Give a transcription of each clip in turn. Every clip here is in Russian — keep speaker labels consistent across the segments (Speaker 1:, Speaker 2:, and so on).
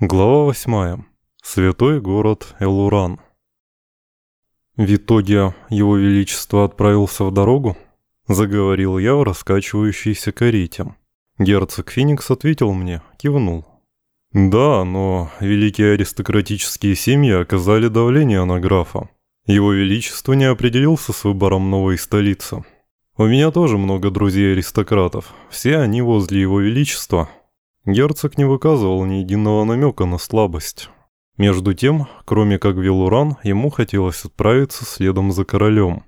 Speaker 1: Глава восьмая. Святой город Элуран. В итоге его величество отправился в дорогу? Заговорил я в раскачивающейся карете. Герцог Феникс ответил мне, кивнул. Да, но великие аристократические семьи оказали давление на графа. Его величество не определился с выбором новой столицы. У меня тоже много друзей-аристократов. Все они возле его величества, Герцог не выказывал ни единого намека на слабость. Между тем, кроме как Велуран, ему хотелось отправиться следом за королем.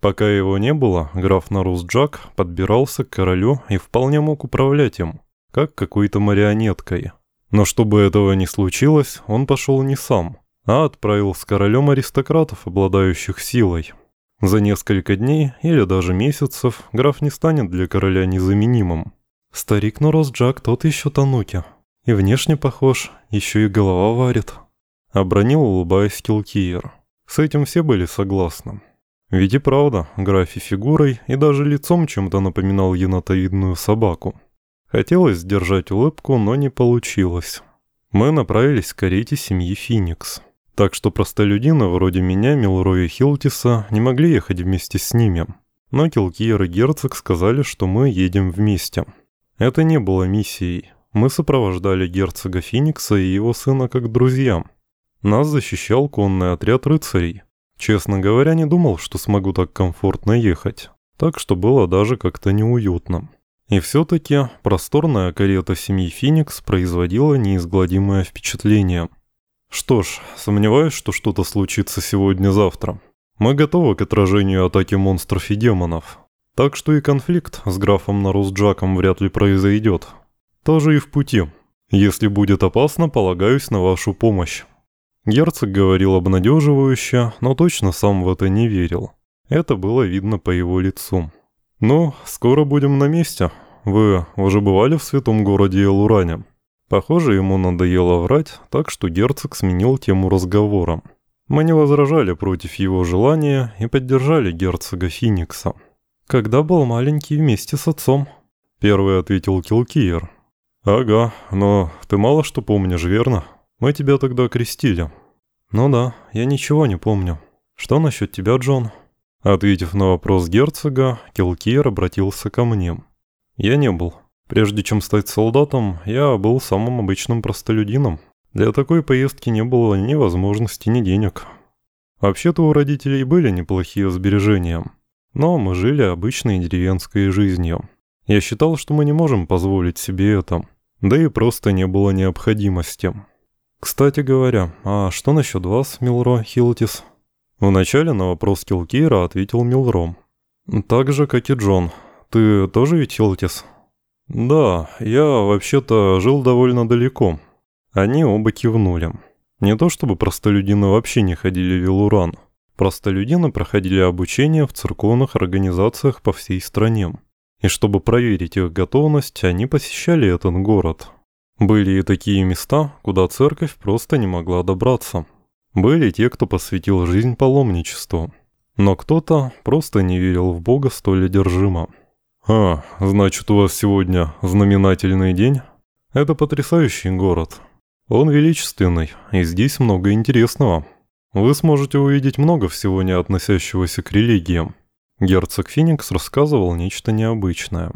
Speaker 1: Пока его не было, граф Нарус Джак подбирался к королю и вполне мог управлять им, как какой-то марионеткой. Но чтобы этого не случилось, он пошел не сам, а отправил с королем аристократов, обладающих силой. За несколько дней или даже месяцев граф не станет для короля незаменимым. Старик Норос Джак тот еще тануки. И внешне похож, еще и голова варит. Обронил, улыбаясь Килкиер. С этим все были согласны. Ведь и правда, графи фигурой и даже лицом чем-то напоминал енотовидную собаку. Хотелось сдержать улыбку, но не получилось. Мы направились к карете семьи Феникс. Так что простолюдины вроде меня, Милроя и Хилтиса не могли ехать вместе с ними. Но Килкиер и Герцог сказали, что мы едем вместе. Это не было миссией. Мы сопровождали герцога Феникса и его сына как друзьям. Нас защищал конный отряд рыцарей. Честно говоря, не думал, что смогу так комфортно ехать. Так что было даже как-то неуютно. И все-таки просторная карета семьи Феникс производила неизгладимое впечатление. Что ж, сомневаюсь, что что-то случится сегодня-завтра. Мы готовы к отражению атаки монстров и демонов. Так что и конфликт с графом Нарусджаком вряд ли произойдет. Тоже и в пути. Если будет опасно, полагаюсь на вашу помощь. Герцог говорил обнадеживающе, но точно сам в это не верил. Это было видно по его лицу. «Ну, скоро будем на месте. Вы уже бывали в святом городе Элуране?» Похоже, ему надоело врать, так что герцог сменил тему разговора. Мы не возражали против его желания и поддержали герцога Финикса. «Когда был маленький вместе с отцом», — первый ответил Килкиер. «Ага, но ты мало что помнишь, верно? Мы тебя тогда крестили». «Ну да, я ничего не помню. Что насчет тебя, Джон?» Ответив на вопрос герцога, Килкиер обратился ко мне. «Я не был. Прежде чем стать солдатом, я был самым обычным простолюдином. Для такой поездки не было ни возможности, ни денег. Вообще-то у родителей были неплохие сбережения». Но мы жили обычной деревенской жизнью. Я считал, что мы не можем позволить себе это, да и просто не было необходимости. Кстати говоря, а что насчет вас, Милро Хилтис? Вначале на вопрос Килкира ответил Милро. Так же, как и Джон. Ты тоже ведь Хилтис? Да, я вообще-то жил довольно далеко. Они оба кивнули. Не то чтобы простолюдины вообще не ходили в Вилуран. Простолюдины проходили обучение в церковных организациях по всей стране. И чтобы проверить их готовность, они посещали этот город. Были и такие места, куда церковь просто не могла добраться. Были те, кто посвятил жизнь паломничеству. Но кто-то просто не верил в Бога столь одержимо. «А, значит, у вас сегодня знаменательный день?» «Это потрясающий город. Он величественный, и здесь много интересного». Вы сможете увидеть много всего, не относящегося к религиям. Герцог Феникс рассказывал нечто необычное.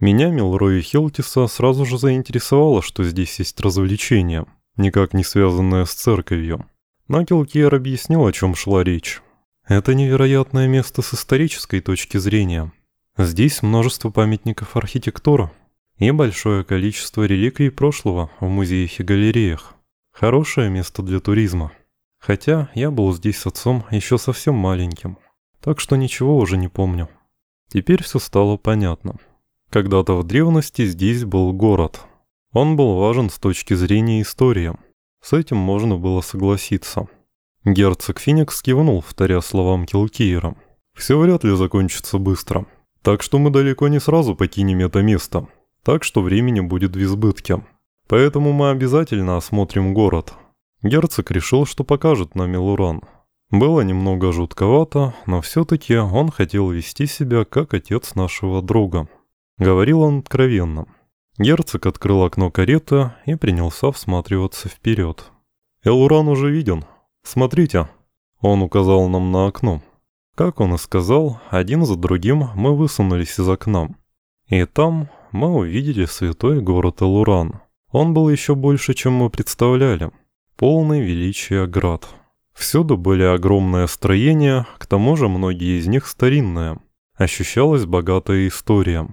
Speaker 1: Меня, Милроя Хилтиса, сразу же заинтересовало, что здесь есть развлечение, никак не связанное с церковью. Но Килкиер объяснил, о чем шла речь. Это невероятное место с исторической точки зрения. Здесь множество памятников архитектуры и большое количество реликвий прошлого в музеях и галереях. Хорошее место для туризма. Хотя я был здесь с отцом еще совсем маленьким, так что ничего уже не помню. Теперь все стало понятно. Когда-то в древности здесь был город. Он был важен с точки зрения истории. С этим можно было согласиться. Герцог Феникс кивнул, вторя словам Килкиера. «Все вряд ли закончится быстро. Так что мы далеко не сразу покинем это место. Так что времени будет в избытке. Поэтому мы обязательно осмотрим город, Герцог решил, что покажет нам Милуран. Было немного жутковато, но все-таки он хотел вести себя как отец нашего друга. Говорил он откровенно. Герцог открыл окно кареты и принялся всматриваться вперед. «Элуран уже виден. Смотрите». Он указал нам на окно. Как он и сказал, один за другим мы высунулись из окна. И там мы увидели святой город Элуран. Он был еще больше, чем мы представляли. Полный величия град. Всюду были огромные строения, к тому же многие из них старинные. Ощущалась богатая история.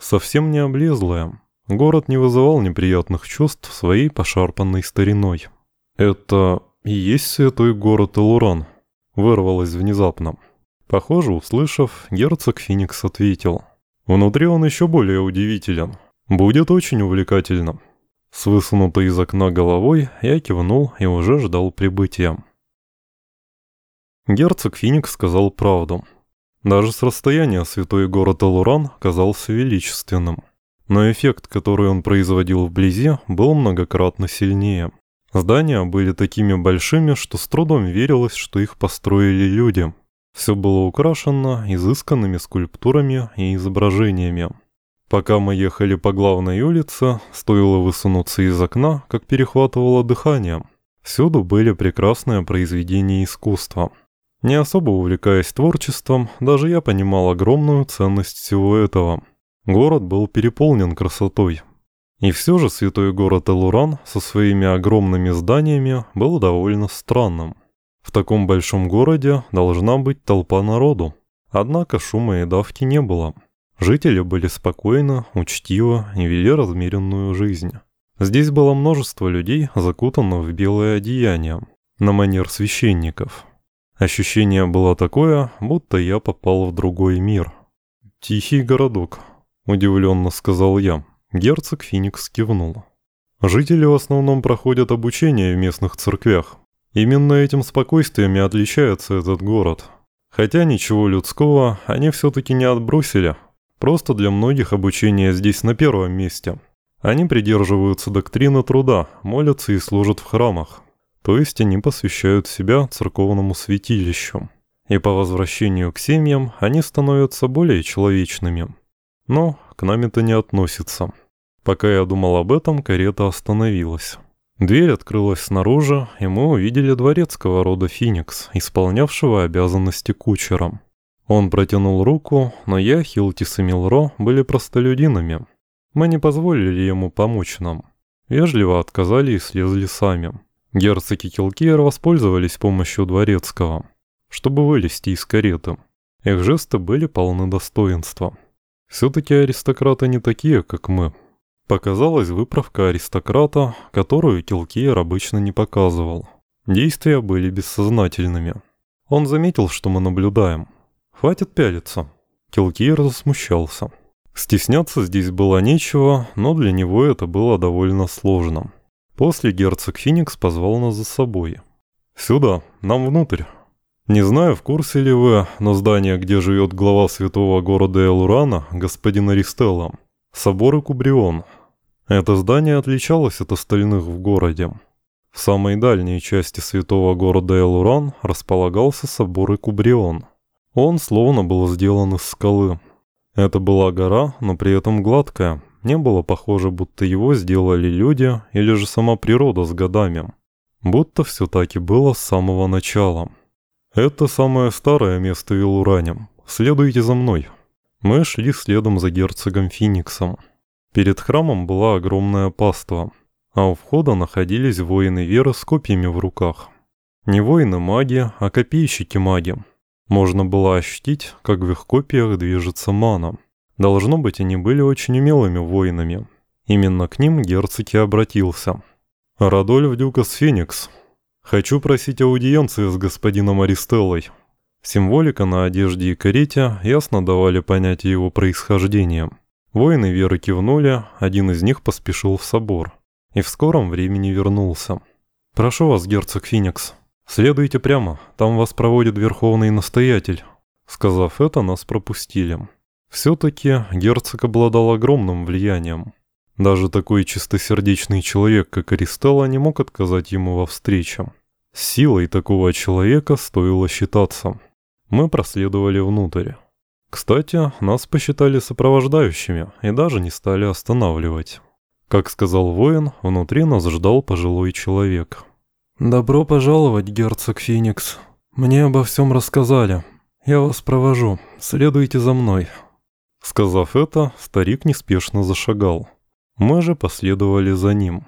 Speaker 1: Совсем не облезлая. Город не вызывал неприятных чувств своей пошарпанной стариной. «Это и есть святой город Элуран», — вырвалось внезапно. Похоже, услышав, герцог Феникс ответил. «Внутри он еще более удивителен. Будет очень увлекательно». С высунутой из окна головой я кивнул и уже ждал прибытия. Герцог Феникс сказал правду. Даже с расстояния святой город Элуран казался величественным. Но эффект, который он производил вблизи, был многократно сильнее. Здания были такими большими, что с трудом верилось, что их построили люди. Все было украшено изысканными скульптурами и изображениями. Пока мы ехали по главной улице, стоило высунуться из окна, как перехватывало дыхание. Всюду были прекрасные произведения искусства. Не особо увлекаясь творчеством, даже я понимал огромную ценность всего этого. Город был переполнен красотой. И все же святой город Элуран со своими огромными зданиями был довольно странным. В таком большом городе должна быть толпа народу. Однако шума и давки не было. Жители были спокойны, учтивы и вели размеренную жизнь. Здесь было множество людей, закутанных в белое одеяние, на манер священников. Ощущение было такое, будто я попал в другой мир. «Тихий городок», — удивленно сказал я. Герцог Феникс кивнул. Жители в основном проходят обучение в местных церквях. Именно этим спокойствием и отличается этот город. Хотя ничего людского они все-таки не отбросили. Просто для многих обучение здесь на первом месте. Они придерживаются доктрины труда, молятся и служат в храмах. То есть они посвящают себя церковному святилищу. И по возвращению к семьям они становятся более человечными. Но к нам это не относится. Пока я думал об этом, карета остановилась. Дверь открылась снаружи, и мы увидели дворецкого рода Феникс, исполнявшего обязанности кучером. Он протянул руку, но я, Хилтис и Милро были простолюдинами. Мы не позволили ему помочь нам. Вежливо отказали и слезли сами. Герцог и Килкиер воспользовались помощью дворецкого, чтобы вылезти из кареты. Их жесты были полны достоинства. Все-таки аристократы не такие, как мы. Показалась выправка аристократа, которую Килкиер обычно не показывал. Действия были бессознательными. Он заметил, что мы наблюдаем. «Хватит пялиться». Килкиер засмущался. Стесняться здесь было нечего, но для него это было довольно сложно. После герцог Феникс позвал нас за собой. «Сюда, нам внутрь». Не знаю, в курсе ли вы, но здание, где живет глава святого города Элурана, господин Аристелла, собор Кубрион. Это здание отличалось от остальных в городе. В самой дальней части святого города Элуран располагался собор Кубрион. Он словно был сделан из скалы. Это была гора, но при этом гладкая, не было похоже, будто его сделали люди или же сама природа с годами. Будто все так и было с самого начала. Это самое старое место в Илуране. Следуйте за мной. Мы шли следом за герцогом Фениксом. Перед храмом была огромная паства, а у входа находились воины веры с копьями в руках. Не воины-маги, а копейщики-маги. Можно было ощутить, как в их копиях движется мана. Должно быть, они были очень умелыми воинами. Именно к ним герцог и обратился. «Радольф Дюкас Феникс. Хочу просить аудиенции с господином Аристеллой». Символика на одежде и карете ясно давали понятие его происхождения. Воины веры кивнули, один из них поспешил в собор. И в скором времени вернулся. «Прошу вас, герцог Феникс, следуйте прямо, там вас проводит верховный настоятель». Сказав это, нас пропустили. Все-таки герцог обладал огромным влиянием. Даже такой чистосердечный человек, как Аристелла, не мог отказать ему во встрече. С силой такого человека стоило считаться. Мы проследовали внутрь. Кстати, нас посчитали сопровождающими и даже не стали останавливать. Как сказал воин, внутри нас ждал пожилой человек. «Добро пожаловать, герцог Феникс. Мне обо всем рассказали. Я вас провожу. Следуйте за мной». Сказав это, старик неспешно зашагал. Мы же последовали за ним.